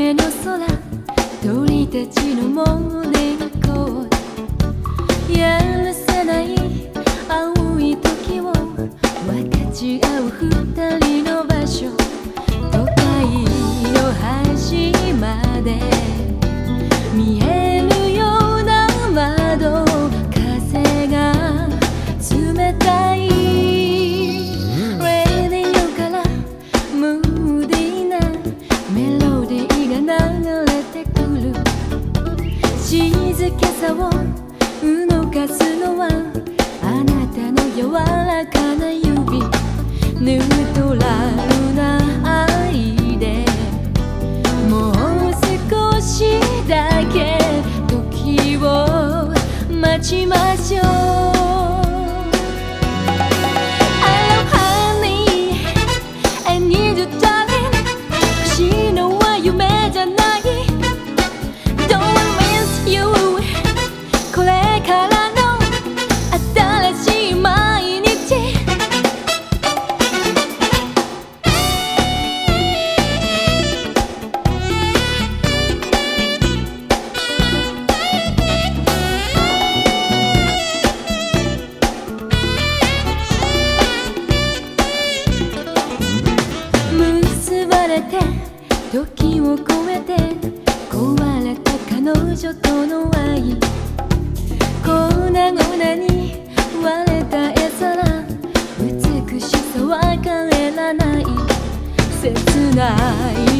けの空鳥たちの胸がかすのはあなたの柔らかな指。ヌートラルな愛で。もう少しだけ時を待ちましょう。女との愛。粉々に割れた絵皿美しさは変えらない。切ない。